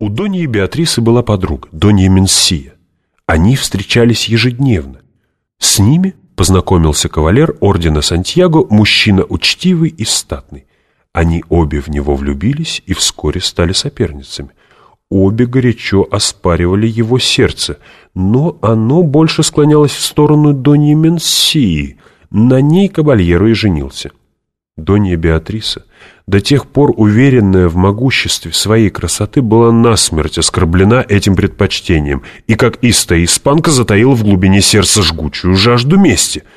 У Доньи Беатрисы была подруга, Донья Менсия. Они встречались ежедневно. С ними познакомился кавалер ордена Сантьяго, мужчина учтивый и статный. Они обе в него влюбились и вскоре стали соперницами. Обе горячо оспаривали его сердце, но оно больше склонялось в сторону Доньи Менсии. На ней кабальеро и женился. Донья Беатриса, до тех пор уверенная в могуществе своей красоты, была насмерть оскорблена этим предпочтением и, как истая испанка, затаила в глубине сердца жгучую жажду мести —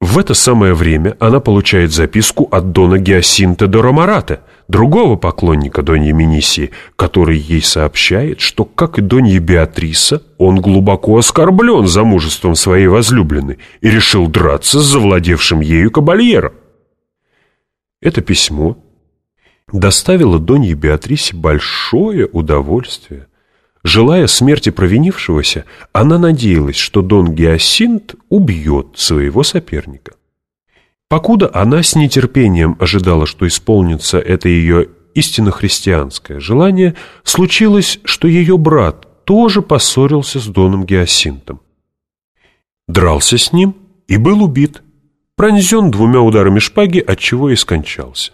в это самое время она получает записку от Дона Геосинта де Ромарата, другого поклонника Доньи Минисии, который ей сообщает, что, как и Донья Беатриса, он глубоко оскорблен замужеством своей возлюбленной и решил драться с завладевшим ею кабальером. Это письмо доставило Донье Беатрисе большое удовольствие – Желая смерти провинившегося, она надеялась, что Дон Геосинт убьет своего соперника. Покуда она с нетерпением ожидала, что исполнится это ее истинно христианское желание, случилось, что ее брат тоже поссорился с Доном Геосинтом. Дрался с ним и был убит, пронзен двумя ударами шпаги, отчего и скончался.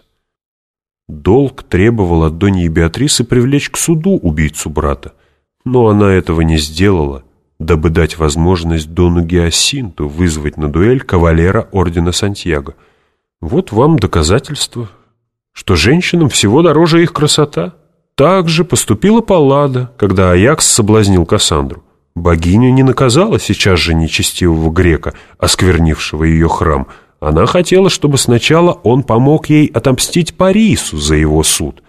Долг требовал от Доньи Беатрисы привлечь к суду убийцу брата, но она этого не сделала, дабы дать возможность Дону Геосинту вызвать на дуэль кавалера Ордена Сантьяго. Вот вам доказательство, что женщинам всего дороже их красота. Так же поступила Паллада, когда Аякс соблазнил Кассандру. Богиня не наказала сейчас же нечестивого грека, осквернившего ее храм. Она хотела, чтобы сначала он помог ей отомстить Парису за его суд.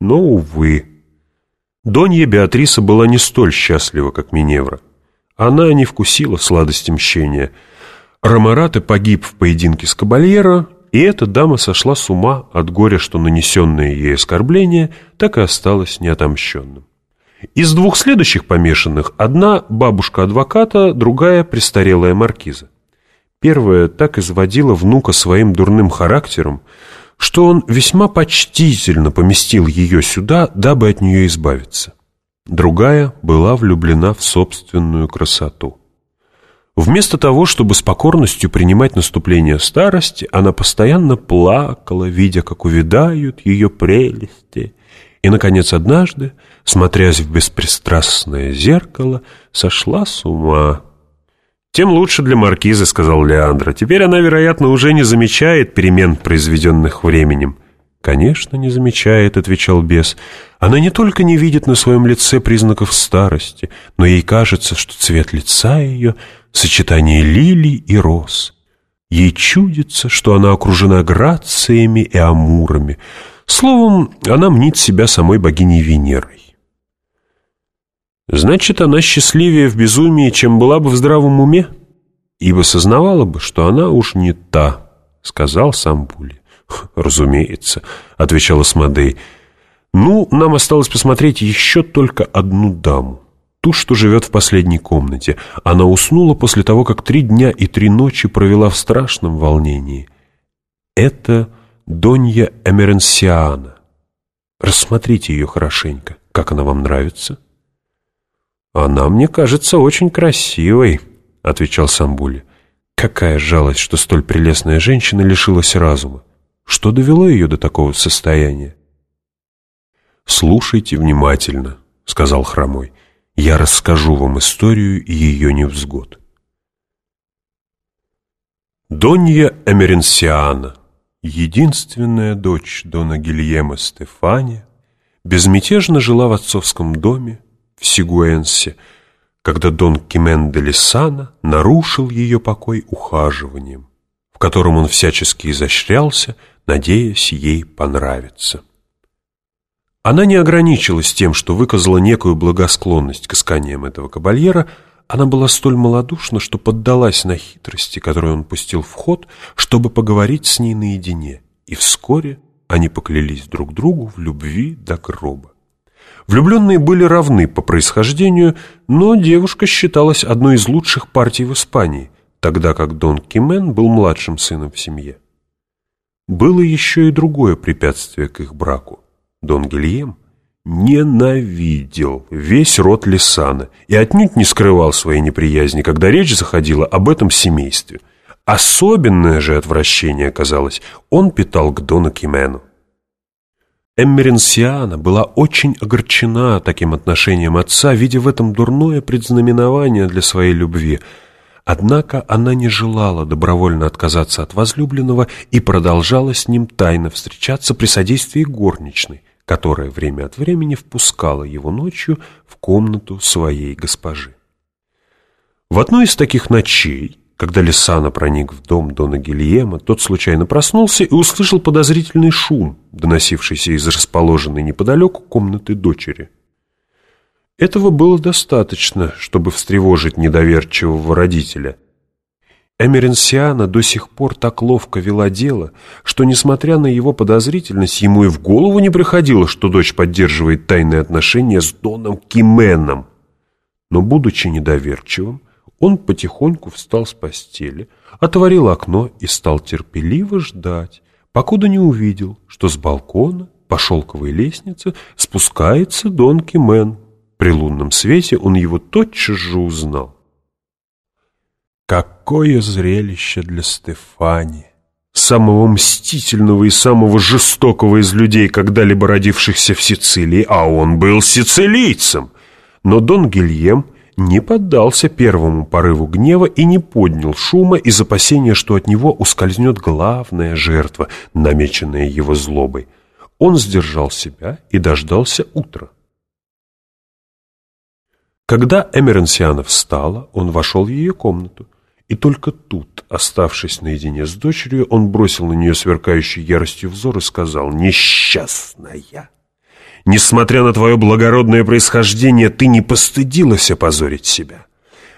Но, увы, Донья Беатриса была не столь счастлива, как Миневра. Она не вкусила сладости мщения. Ромарате погиб в поединке с Кабальеро, и эта дама сошла с ума от горя, что нанесенное ей оскорбление так и осталось неотомщенным. Из двух следующих помешанных одна бабушка адвоката, другая престарелая маркиза. Первая так изводила внука своим дурным характером, что он весьма почтительно поместил ее сюда, дабы от нее избавиться. Другая была влюблена в собственную красоту. Вместо того, чтобы с покорностью принимать наступление старости, она постоянно плакала, видя, как увядают ее прелести, и, наконец, однажды, смотрясь в беспристрастное зеркало, сошла с ума. «Тем лучше для маркизы», — сказал Леандра. «Теперь она, вероятно, уже не замечает перемен, произведенных временем». «Конечно, не замечает», — отвечал бес. «Она не только не видит на своем лице признаков старости, но ей кажется, что цвет лица ее — сочетание лилий и роз. Ей чудится, что она окружена грациями и амурами. Словом, она мнит себя самой богиней Венерой. Значит, она счастливее в безумии, чем была бы в здравом уме, ибо сознавала бы, что она уж не та, — сказал сам Були. «Разумеется», — отвечала Смодей. «Ну, нам осталось посмотреть еще только одну даму, ту, что живет в последней комнате. Она уснула после того, как три дня и три ночи провела в страшном волнении. Это Донья Эмеренсиана. Рассмотрите ее хорошенько. Как она вам нравится?» «Она мне кажется очень красивой», — отвечал Самбули. «Какая жалость, что столь прелестная женщина лишилась разума. Что довело ее до такого состояния?» «Слушайте внимательно», — сказал Хромой. «Я расскажу вам историю ее невзгод». Донья Эмеренсиана, единственная дочь Дона Гильема Стефания, безмятежно жила в отцовском доме, в Сигуэнсе, когда Дон Кимен де Лисана нарушил ее покой ухаживанием, в котором он всячески изощрялся, надеясь ей понравиться. Она не ограничилась тем, что выказала некую благосклонность к исканиям этого кабальера, она была столь малодушна, что поддалась на хитрости, которые он пустил в ход, чтобы поговорить с ней наедине, и вскоре они поклялись друг другу в любви до гроба. Влюбленные были равны по происхождению, но девушка считалась одной из лучших партий в Испании, тогда как Дон Кимен был младшим сыном в семье. Было еще и другое препятствие к их браку. Дон Гильем, ненавидел весь род Лисана и отнюдь не скрывал своей неприязни, когда речь заходила об этом семействе. Особенное же отвращение, казалось, он питал к Дону Кимену. Эммеренсиана была очень огорчена таким отношением отца, видя в этом дурное предзнаменование для своей любви. Однако она не желала добровольно отказаться от возлюбленного и продолжала с ним тайно встречаться при содействии горничной, которая время от времени впускала его ночью в комнату своей госпожи. В одной из таких ночей когда Лисана проник в дом Дона Гильема, тот случайно проснулся и услышал подозрительный шум, доносившийся из расположенной неподалеку комнаты дочери. Этого было достаточно, чтобы встревожить недоверчивого родителя. Эмеренсиана до сих пор так ловко вела дело, что, несмотря на его подозрительность, ему и в голову не приходило, что дочь поддерживает тайные отношения с Доном Кименом. Но, будучи недоверчивым, он потихоньку встал с постели, отворил окно и стал терпеливо ждать, покуда не увидел, что с балкона по шелковой лестнице спускается Дон Кимен. При лунном свете он его тотчас же узнал. Какое зрелище для Стефани! Самого мстительного и самого жестокого из людей, когда-либо родившихся в Сицилии, а он был сицилийцем. Но Дон Гильем не поддался первому порыву гнева и не поднял шума из опасения, что от него ускользнет главная жертва, намеченная его злобой. Он сдержал себя и дождался утра. Когда Эмеренсиана встала, он вошел в ее комнату. И только тут, оставшись наедине с дочерью, он бросил на нее сверкающий яростью взор и сказал «Несчастная!» Несмотря на твое благородное происхождение, ты не постыдилась опозорить себя.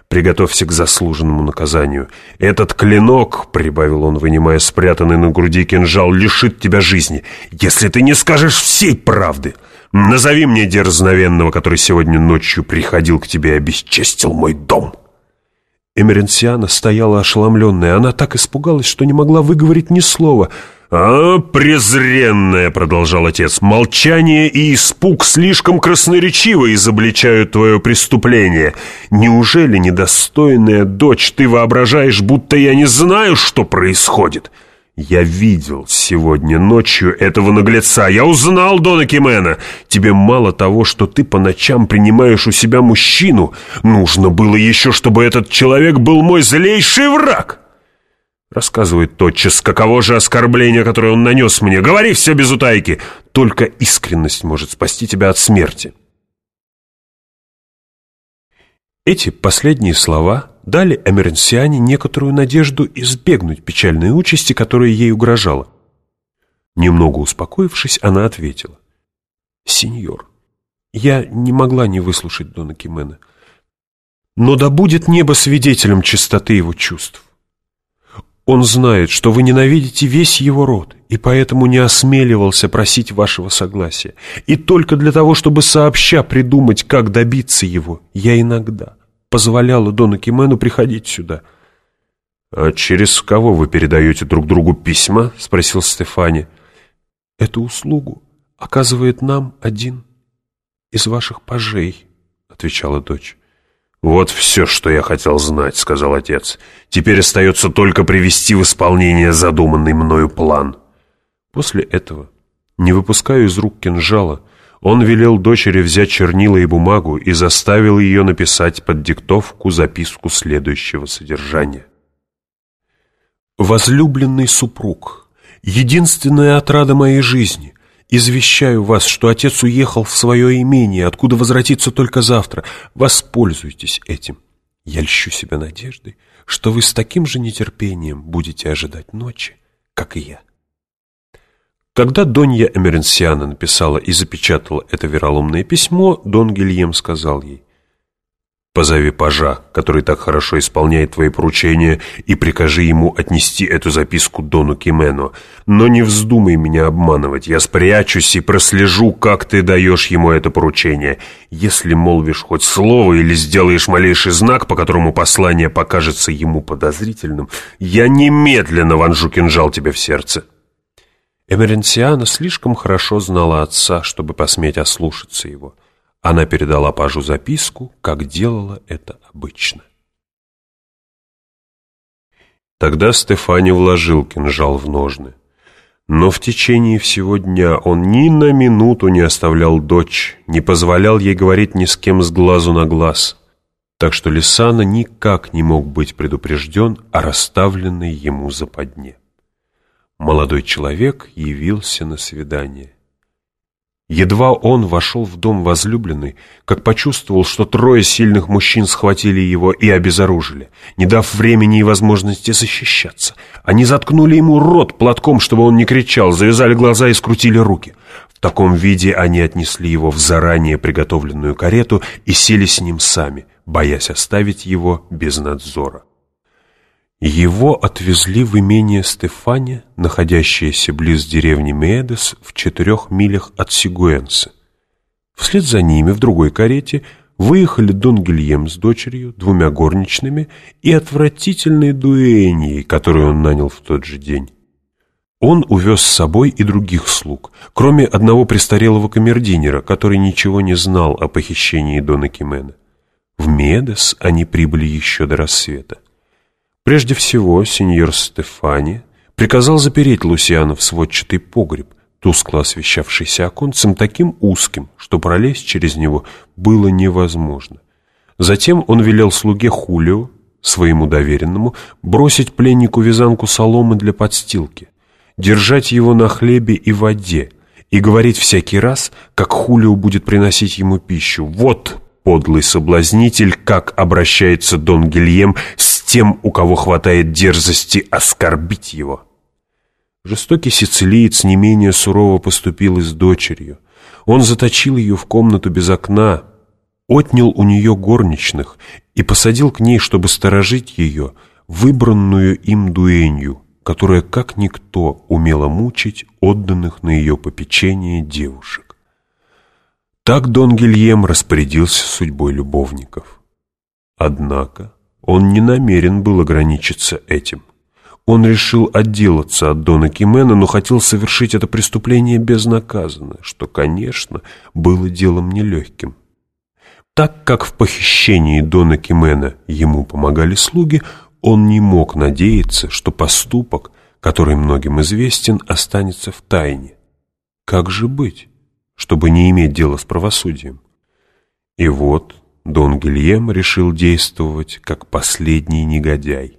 Приготовься к заслуженному наказанию. Этот клинок, — прибавил он, вынимая спрятанный на груди кинжал, — лишит тебя жизни, если ты не скажешь всей правды. Назови мне дерзновенного, который сегодня ночью приходил к тебе и обесчестил мой дом». Эмеренсиана стояла ошеломленная. Она так испугалась, что не могла выговорить ни слова — «А, презренная!» — продолжал отец. «Молчание и испуг слишком красноречиво изобличают твое преступление. Неужели, недостойная дочь, ты воображаешь, будто я не знаю, что происходит?» «Я видел сегодня ночью этого наглеца. Я узнал Дона Кимена. Тебе мало того, что ты по ночам принимаешь у себя мужчину. Нужно было еще, чтобы этот человек был мой злейший враг». Рассказывай тотчас, каково же оскорбление, которое он нанес мне. Говори все без утайки. Только искренность может спасти тебя от смерти. Эти последние слова дали Эмеренсиане некоторую надежду избегнуть печальной участи, которая ей угрожала. Немного успокоившись, она ответила. «Сеньор, я не могла не выслушать Дона Кимена. Но да будет небо свидетелем чистоты его чувств. Он знает, что вы ненавидите весь его род, и поэтому не осмеливался просить вашего согласия. И только для того, чтобы сообща придумать, как добиться его, я иногда позволяла Дону Кимену приходить сюда. «А через кого вы передаете друг другу письма?» — спросил Стефани. «Эту услугу оказывает нам один из ваших пажей», — отвечала дочь. «Вот все, что я хотел знать», — сказал отец. «Теперь остается только привести в исполнение задуманный мною план». После этого, не выпуская из рук кинжала, он велел дочери взять чернила и бумагу и заставил ее написать под диктовку записку следующего содержания. «Возлюбленный супруг, единственная отрада моей жизни, Извещаю вас, что отец уехал в свое имение, откуда возвратится только завтра. Воспользуйтесь этим. Я льщу себя надеждой, что вы с таким же нетерпением будете ожидать ночи, как и я. Когда Донья Эмеренсиана написала и запечатала это вероломное письмо, Дон Гильем сказал ей, Позови пажа, который так хорошо исполняет твои поручения, и прикажи ему отнести эту записку Дону Кимену. Но не вздумай меня обманывать, я спрячусь и прослежу, как ты даешь ему это поручение. Если молвишь хоть слово или сделаешь малейший знак, по которому послание покажется ему подозрительным, я немедленно вонжу кинжал тебе в сердце». Эмеренсиана слишком хорошо знала отца, чтобы посметь ослушаться его. Она передала пажу записку, как делала это обычно. Тогда Стефани вложил кинжал в ножны. Но в течение всего дня он ни на минуту не оставлял дочь, не позволял ей говорить ни с кем с глазу на глаз. Так что Лисана никак не мог быть предупрежден о расставленной ему западне. Молодой человек явился на свидание. Едва он вошел в дом возлюбленной, как почувствовал, что трое сильных мужчин схватили его и обезоружили, не дав времени и возможности защищаться. Они заткнули ему рот платком, чтобы он не кричал, завязали глаза и скрутили руки. В таком виде они отнесли его в заранее приготовленную карету и сели с ним сами, боясь оставить его без надзора. Его отвезли в имение Стефания, находящееся близ деревни Медес в четырех милях от Сигуэнса. Вслед за ними в другой карете выехали Дон Гильем с дочерью, двумя горничными и отвратительной дуэньей, которую он нанял в тот же день. Он увез с собой и других слуг, кроме одного престарелого камердинера, который ничего не знал о похищении Дона Кимена. В Медес они прибыли еще до рассвета. Прежде всего, сеньор Стефани приказал запереть Лусиана в сводчатый погреб, тускло освещавшийся оконцем таким узким, что пролезть через него было невозможно. Затем он велел слуге Хулио, своему доверенному, бросить пленнику вязанку соломы для подстилки, держать его на хлебе и воде и говорить всякий раз, как Хулио будет приносить ему пищу. Вот подлый соблазнитель, как обращается Дон Гильем с тем, у кого хватает дерзости оскорбить его. Жестокий сицилиец не менее сурово поступил и с дочерью. Он заточил ее в комнату без окна, отнял у нее горничных и посадил к ней, чтобы сторожить ее, выбранную им дуэнью, которая, как никто, умела мучить отданных на ее попечение девушек. Так Дон Гильем распорядился судьбой любовников. Однако он не намерен был ограничиться этим. Он решил отделаться от Дона Кимена, но хотел совершить это преступление безнаказанно, что, конечно, было делом нелегким. Так как в похищении Дона Кимена ему помогали слуги, он не мог надеяться, что поступок, который многим известен, останется в тайне. Как же быть? чтобы не иметь дела с правосудием. И вот Дон Гильем решил действовать как последний негодяй.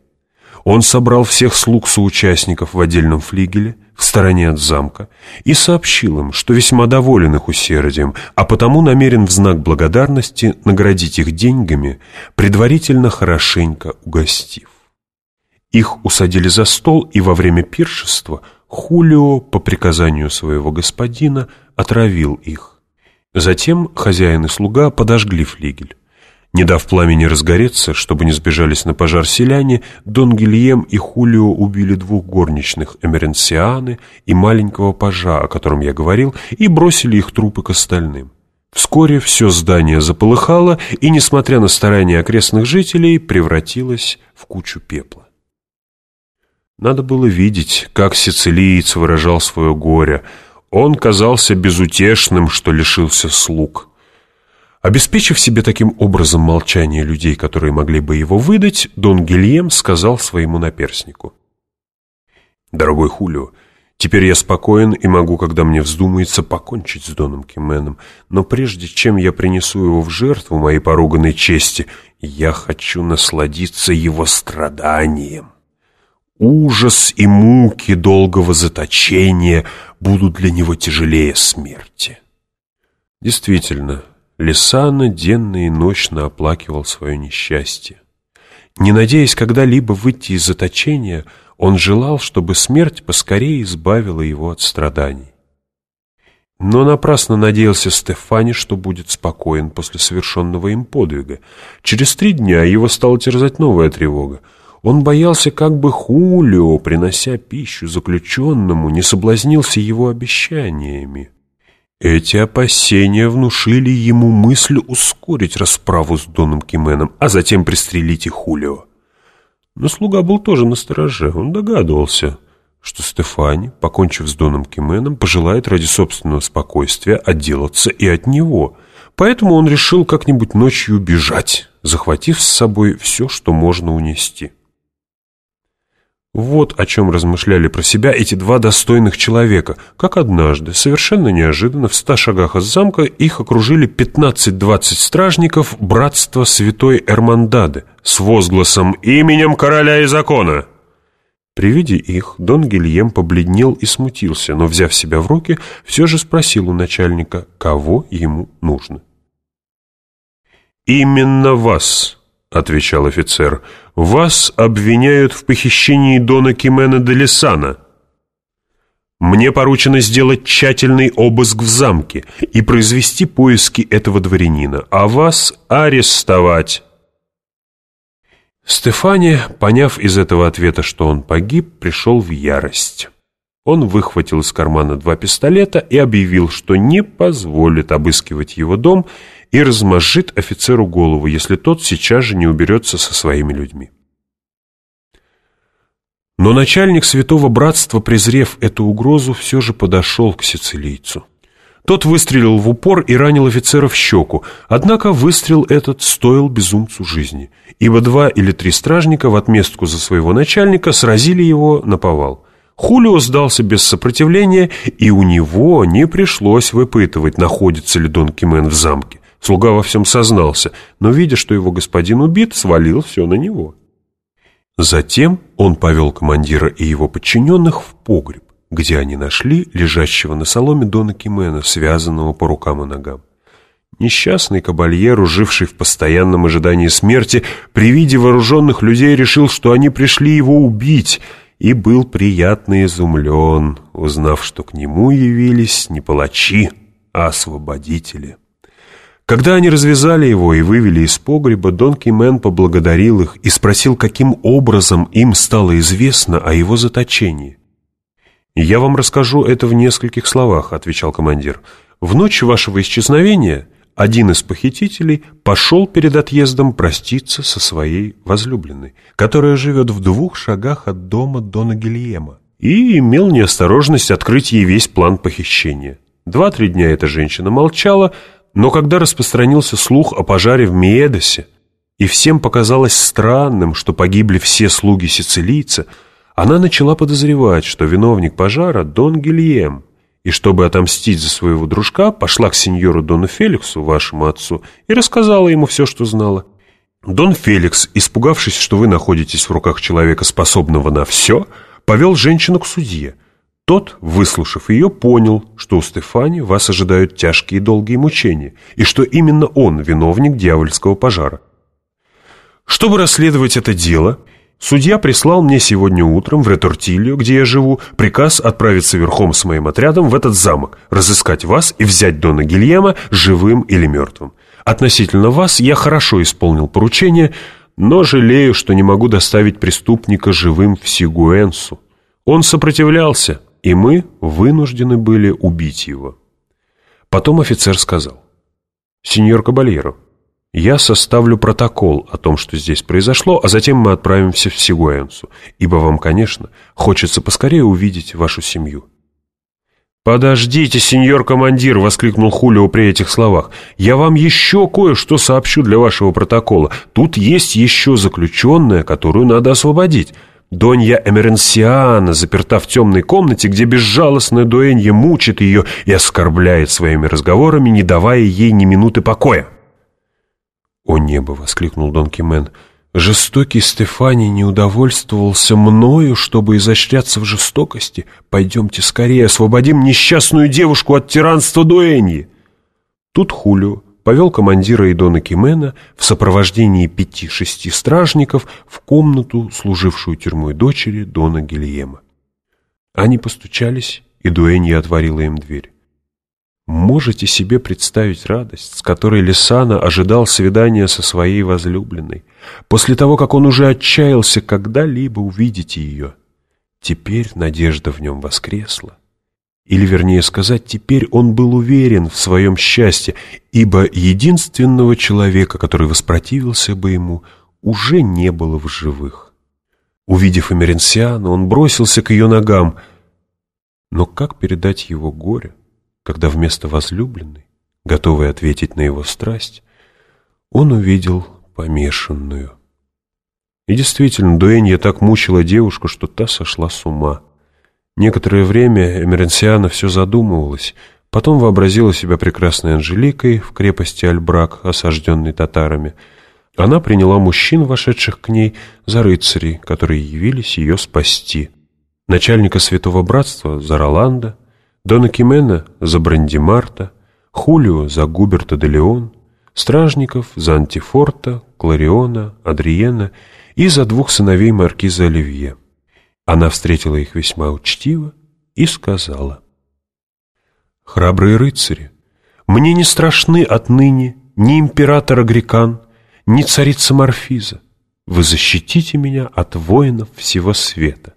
Он собрал всех слуг-соучастников в отдельном флигеле, в стороне от замка, и сообщил им, что весьма доволен их усердием, а потому намерен в знак благодарности наградить их деньгами, предварительно хорошенько угостив. Их усадили за стол, и во время пиршества Хулио, по приказанию своего господина, отравил их. Затем хозяин и слуга подожгли флигель. Не дав пламени разгореться, чтобы не сбежались на пожар селяне, Дон Гильем и Хулио убили двух горничных, Эмеренсианы и маленького пажа, о котором я говорил, и бросили их трупы к остальным. Вскоре все здание заполыхало и, несмотря на старания окрестных жителей, превратилось в кучу пепла. Надо было видеть, как сицилиец выражал свое горе – он казался безутешным, что лишился слуг. Обеспечив себе таким образом молчание людей, которые могли бы его выдать, Дон Гильем сказал своему наперснику. «Дорогой Хулио, теперь я спокоен и могу, когда мне вздумается, покончить с Доном Кименом, но прежде чем я принесу его в жертву моей поруганной чести, я хочу насладиться его страданием». Ужас и муки долгого заточения будут для него тяжелее смерти. Действительно, Лисана денно и ночно оплакивал свое несчастье. Не надеясь когда-либо выйти из заточения, он желал, чтобы смерть поскорее избавила его от страданий. Но напрасно надеялся Стефани, что будет спокоен после совершенного им подвига. Через три дня его стала терзать новая тревога. Он боялся, как бы Хулио, принося пищу заключенному, не соблазнился его обещаниями. Эти опасения внушили ему мысль ускорить расправу с Доном Кименом, а затем пристрелить и Хулио. Но слуга был тоже настороже, он догадывался, что Стефани, покончив с Доном Кименом, пожелает ради собственного спокойствия отделаться и от него. Поэтому он решил как-нибудь ночью бежать, захватив с собой все, что можно унести. Вот о чем размышляли про себя эти два достойных человека, как однажды, совершенно неожиданно, в ста шагах от замка их окружили 15-20 стражников братства святой Эрмандады с возгласом «Именем короля и закона!». При виде их Дон Гильем побледнел и смутился, но, взяв себя в руки, все же спросил у начальника, кого ему нужно. «Именно вас», — отвечал офицер, — «вас обвиняют в похищении Дона Кимена де Лисана. Мне поручено сделать тщательный обыск в замке и произвести поиски этого дворянина, а вас арестовать». Стефани, поняв из этого ответа, что он погиб, пришел в ярость. Он выхватил из кармана два пистолета и объявил, что не позволит обыскивать его дом и размозжит офицеру голову, если тот сейчас же не уберется со своими людьми. Но начальник Святого Братства, презрев эту угрозу, все же подошел к сицилийцу. Тот выстрелил в упор и ранил офицера в щеку, однако выстрел этот стоил безумцу жизни, ибо два или три стражника в отместку за своего начальника сразили его на повал. Хулио сдался без сопротивления, и у него не пришлось выпытывать, находится ли Дон Кимен в замке. Слуга во всем сознался, но, видя, что его господин убит, свалил все на него. Затем он повел командира и его подчиненных в погреб где они нашли лежащего на соломе Дона Кимена, связанного по рукам и ногам. Несчастный кабальеру, живший в постоянном ожидании смерти, при виде вооруженных людей решил, что они пришли его убить, и был приятно изумлен, узнав, что к нему явились не палачи, а освободители. Когда они развязали его и вывели из погреба, Дон Кимен поблагодарил их и спросил, каким образом им стало известно о его заточении. «Я вам расскажу это в нескольких словах», — отвечал командир. «В ночь вашего исчезновения один из похитителей пошел перед отъездом проститься со своей возлюбленной, которая живет в двух шагах от дома Дона Гильема, и имел неосторожность открыть ей весь план похищения. Два-три дня эта женщина молчала, но когда распространился слух о пожаре в Миедосе, и всем показалось странным, что погибли все слуги сицилийца, она начала подозревать, что виновник пожара — Дон Гильем, и чтобы отомстить за своего дружка, пошла к сеньору Дону Феликсу, вашему отцу, и рассказала ему все, что знала. Дон Феликс, испугавшись, что вы находитесь в руках человека, способного на все, повел женщину к судье. Тот, выслушав ее, понял, что у Стефани вас ожидают тяжкие и долгие мучения, и что именно он виновник дьявольского пожара. Чтобы расследовать это дело, Судья прислал мне сегодня утром в Ретортилью, где я живу, приказ отправиться верхом с моим отрядом в этот замок, разыскать вас и взять Дона Гильяма живым или мертвым. Относительно вас я хорошо исполнил поручение, но жалею, что не могу доставить преступника живым в Сигуэнсу. Он сопротивлялся, и мы вынуждены были убить его. Потом офицер сказал, «Сеньор Кабальеро, я составлю протокол о том, что здесь произошло, а затем мы отправимся в Сигуэнсу, ибо вам, конечно, хочется поскорее увидеть вашу семью». «Подождите, сеньор командир!» — воскликнул Хулио при этих словах. «Я вам еще кое-что сообщу для вашего протокола. Тут есть еще заключенная, которую надо освободить. Донья Эмеренсиана заперта в темной комнате, где безжалостная дуэнья мучит ее и оскорбляет своими разговорами, не давая ей ни минуты покоя». «О небо!» — воскликнул Дон Кимен. «Жестокий Стефани не удовольствовался мною, чтобы изощряться в жестокости. Пойдемте скорее, освободим несчастную девушку от тиранства Дуэньи!» Тут Хулио повел командира и Дона Кимена в сопровождении пяти-шести стражников в комнату, служившую тюрьмой дочери Дона Гильема. Они постучались, и Дуэнья отворила им дверь. Можете себе представить радость, с которой Лисана ожидал свидания со своей возлюбленной, после того, как он уже отчаялся когда-либо увидеть ее. Теперь надежда в нем воскресла. Или, вернее сказать, теперь он был уверен в своем счастье, ибо единственного человека, который воспротивился бы ему, уже не было в живых. Увидев Эмеренсиана, он бросился к ее ногам. Но как передать его горе, когда вместо возлюбленной, готовой ответить на его страсть, он увидел помешанную? И действительно, дуэнья так мучила девушку, что та сошла с ума. Некоторое время Эмеренсиана все задумывалась, потом вообразила себя прекрасной Анжеликой в крепости Альбрак, осажденной татарами. Она приняла мужчин, вошедших к ней, за рыцарей, которые явились ее спасти. Начальника Святого Братства за Роланда, Дона Кимена за Брандимарта, Хулио за Губерта де Леон, стражников за Антифорта, Клариона, Адриена и за двух сыновей маркиза Оливье. Она встретила их весьма учтиво и сказала, «Храбрые рыцари, мне не страшны отныне ни император Агрикан, ни царица Марфиза. Вы защитите меня от воинов всего света».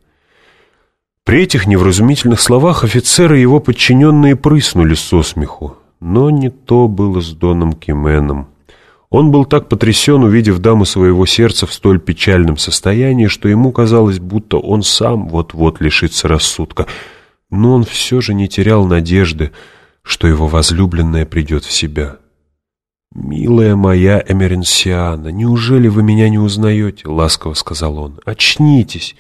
При этих невразумительных словах офицеры и его подчиненные прыснули со смеху, но не то было с Доном Кименом. Он был так потрясен, увидев даму своего сердца в столь печальном состоянии, что ему казалось, будто он сам вот-вот лишится рассудка. Но он все же не терял надежды, что его возлюбленная придет в себя. «Милая моя Эмеренсиана, неужели вы меня не узнаете?» — ласково сказал он. «Очнитесь!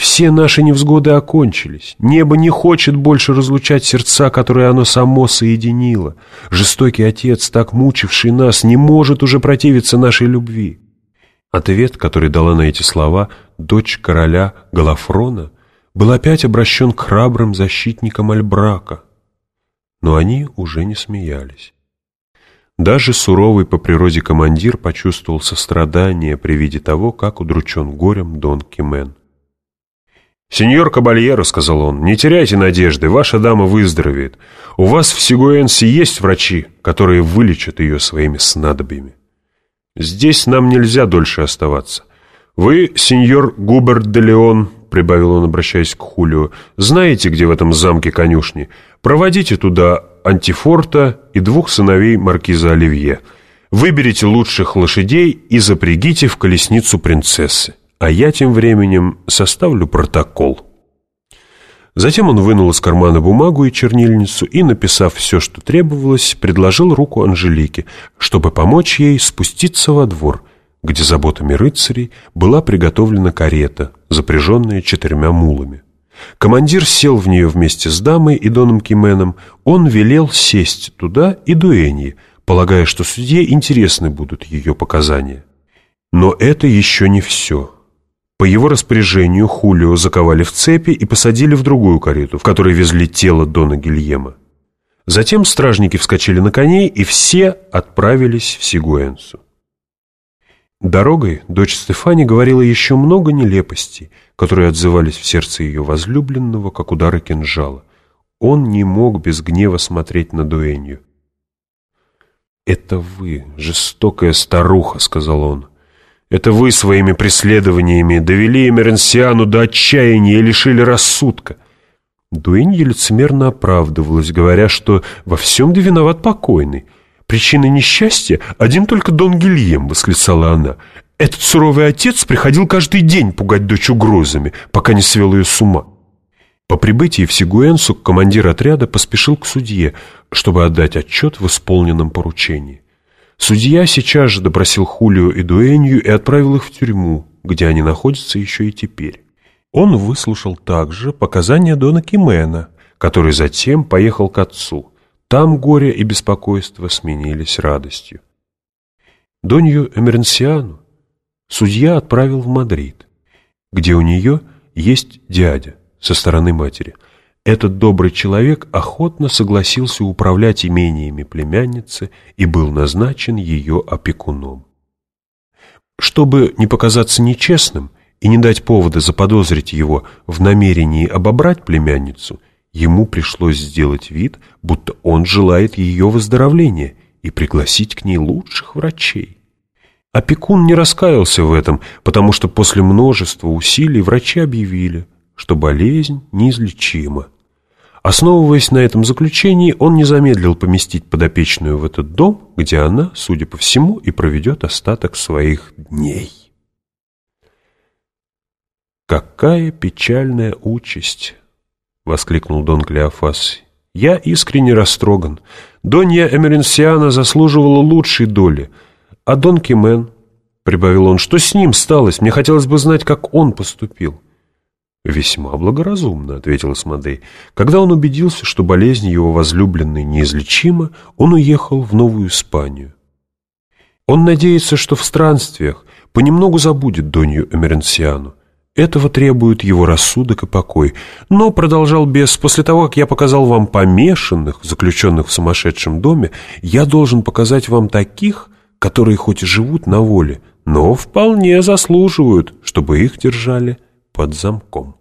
Все наши невзгоды окончились. Небо не хочет больше разлучать сердца, которые оно само соединило. Жестокий отец, так мучивший нас, не может уже противиться нашей любви. Ответ, который дала на эти слова дочь короля Галафрона, был опять обращен к храбрым защитникам Альбрака. Но они уже не смеялись. Даже суровый по природе командир почувствовал сострадание при виде того, как удручен горем Дон Кимен. «Сеньор Кабальеро», — сказал он, — «не теряйте надежды, ваша дама выздоровеет. У вас в Сигуэнсе есть врачи, которые вылечат ее своими снадобьями. Здесь нам нельзя дольше оставаться. Вы, сеньор Губерт де Леон, — прибавил он, обращаясь к Хулио, — знаете, где в этом замке конюшни? Проводите туда Антифорта и двух сыновей маркиза Оливье. Выберите лучших лошадей и запрягите в колесницу принцессы а я тем временем составлю протокол». Затем он вынул из кармана бумагу и чернильницу и, написав все, что требовалось, предложил руку Анжелике, чтобы помочь ей спуститься во двор, где заботами рыцарей была приготовлена карета, запряженная четырьмя мулами. Командир сел в нее вместе с дамой и Доном Кименом. Он велел сесть туда и дуэнье, полагая, что судье интересны будут ее показания. Но это еще не все. По его распоряжению Хулио заковали в цепи и посадили в другую карету, в которой везли тело Дона Гильема. Затем стражники вскочили на коней, и все отправились в Сигуэнсу. Дорогой дочь Стефани говорила еще много нелепостей, которые отзывались в сердце ее возлюбленного, как удары кинжала. Он не мог без гнева смотреть на дуэнью. «Это вы, жестокая старуха», — сказал он. Это вы своими преследованиями довели Эмеренсиану до отчаяния и лишили рассудка. Дуэнья лицемерно оправдывалась, говоря, что во всем да виноват покойный. Причина несчастья один только Дон Гильем, восклицала она. Этот суровый отец приходил каждый день пугать дочь угрозами, пока не свел ее с ума. По прибытии в Сигуэнсу командир отряда поспешил к судье, чтобы отдать отчет в исполненном поручении. Судья сейчас же допросил Хулио и Дуэнью и отправил их в тюрьму, где они находятся еще и теперь. Он выслушал также показания Дона Кимена, который затем поехал к отцу. Там горе и беспокойство сменились радостью. Донью Эмеренсиану судья отправил в Мадрид, где у нее есть дядя со стороны матери – этот добрый человек охотно согласился управлять имениями племянницы и был назначен ее опекуном. Чтобы не показаться нечестным и не дать повода заподозрить его в намерении обобрать племянницу, ему пришлось сделать вид, будто он желает ее выздоровления и пригласить к ней лучших врачей. Опекун не раскаялся в этом, потому что после множества усилий врачи объявили – что болезнь неизлечима. Основываясь на этом заключении, он не замедлил поместить подопечную в этот дом, где она, судя по всему, и проведет остаток своих дней. «Какая печальная участь!» — воскликнул Дон Клеофас. «Я искренне растроган. Донья Эмеренсиана заслуживала лучшей доли. А Дон Кимен, — прибавил он, — что с ним сталось? Мне хотелось бы знать, как он поступил». «Весьма благоразумно», — ответил Асмодей. «Когда он убедился, что болезнь его возлюбленной неизлечима, он уехал в Новую Испанию. Он надеется, что в странствиях понемногу забудет Донью Эмеренсиану. Этого требует его рассудок и покой. Но, продолжал бес, после того, как я показал вам помешанных, заключенных в сумасшедшем доме, я должен показать вам таких, которые хоть и живут на воле, но вполне заслуживают, чтобы их держали под замком.